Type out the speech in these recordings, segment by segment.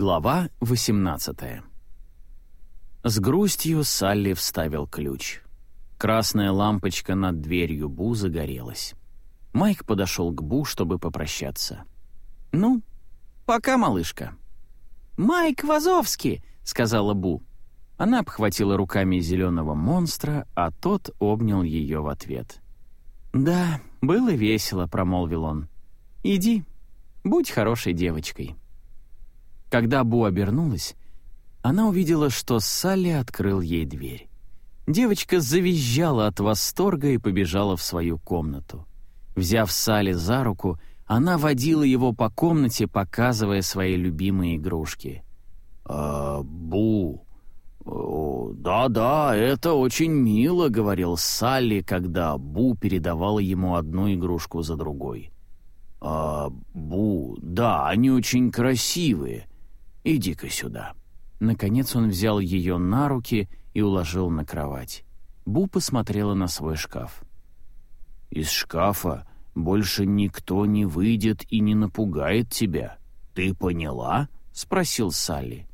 Глава 18 С грустью Салли вставил ключ. Красная лампочка над дверью Бу загорелась. Майк подошел к Бу, чтобы попрощаться. «Ну, пока, малышка». «Майк Вазовский!» — сказала Бу. Она обхватила руками зеленого монстра, а тот обнял ее в ответ. «Да, было весело», — промолвил он. «Иди, будь хорошей девочкой». Когда Бу обернулась, она увидела, что Салли открыл ей дверь. Девочка завизжала от восторга и побежала в свою комнату. Взяв Салли за руку, она водила его по комнате, показывая свои любимые игрушки. «А, Бу, «Да-да, это очень мило», — говорил Салли, когда Бу передавала ему одну игрушку за другой. «А, Бу, да, они очень красивые. Иди-ка сюда». Наконец он взял ее на руки и уложил на кровать. Бу посмотрела на свой шкаф. «Из шкафа больше никто не выйдет и не напугает тебя. Ты поняла?» — спросил Салли.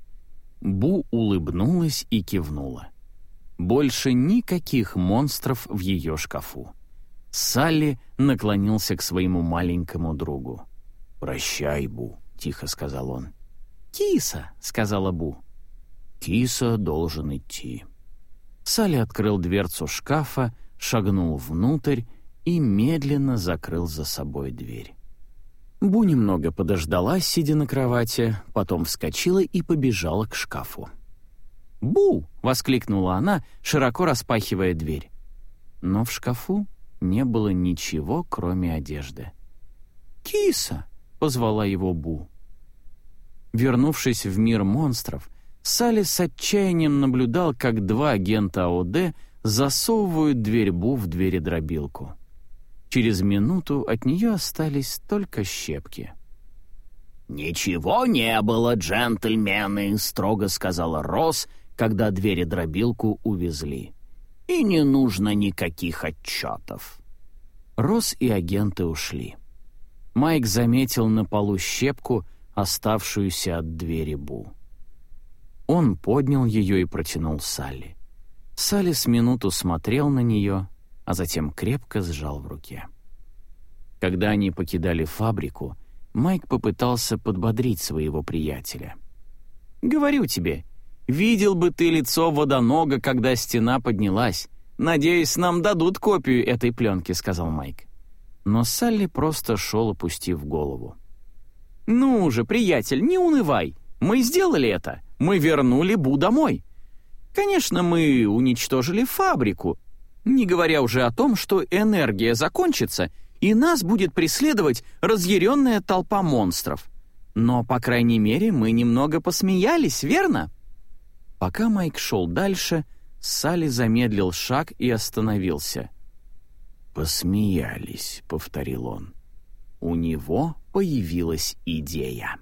Бу улыбнулась и кивнула. Больше никаких монстров в ее шкафу. Салли наклонился к своему маленькому другу. «Прощай, Бу», — тихо сказал он. «Киса», — сказала Бу. «Киса должен идти». Салли открыл дверцу шкафа, шагнул внутрь и медленно закрыл за собой дверь. Бу немного подождала, сидя на кровати, потом вскочила и побежала к шкафу. «Бу!» — воскликнула она, широко распахивая дверь. Но в шкафу не было ничего, кроме одежды. «Киса!» — позвала его Бу. Вернувшись в мир монстров, Салли с отчаянием наблюдал, как два агента АОД засовывают дверь Бу в двери-дробилку. Через минуту от нее остались только щепки. «Ничего не было, джентльмены», — строго сказала Росс, когда двери-дробилку увезли. «И не нужно никаких отчетов». Росс и агенты ушли. Майк заметил на полу щепку, оставшуюся от двери Бу. Он поднял ее и протянул Салли. Салли с минуту смотрел на нее, а затем крепко сжал в руке. Когда они покидали фабрику, Майк попытался подбодрить своего приятеля. «Говорю тебе, видел бы ты лицо водонога, когда стена поднялась. Надеюсь, нам дадут копию этой пленки», — сказал Майк. Но Салли просто шел, опустив голову. «Ну же, приятель, не унывай. Мы сделали это. Мы вернули Бу домой. Конечно, мы уничтожили фабрику, не говоря уже о том, что энергия закончится, и нас будет преследовать разъяренная толпа монстров. Но, по крайней мере, мы немного посмеялись, верно?» Пока Майк шел дальше, Салли замедлил шаг и остановился. «Посмеялись», — повторил он. У него появилась идея.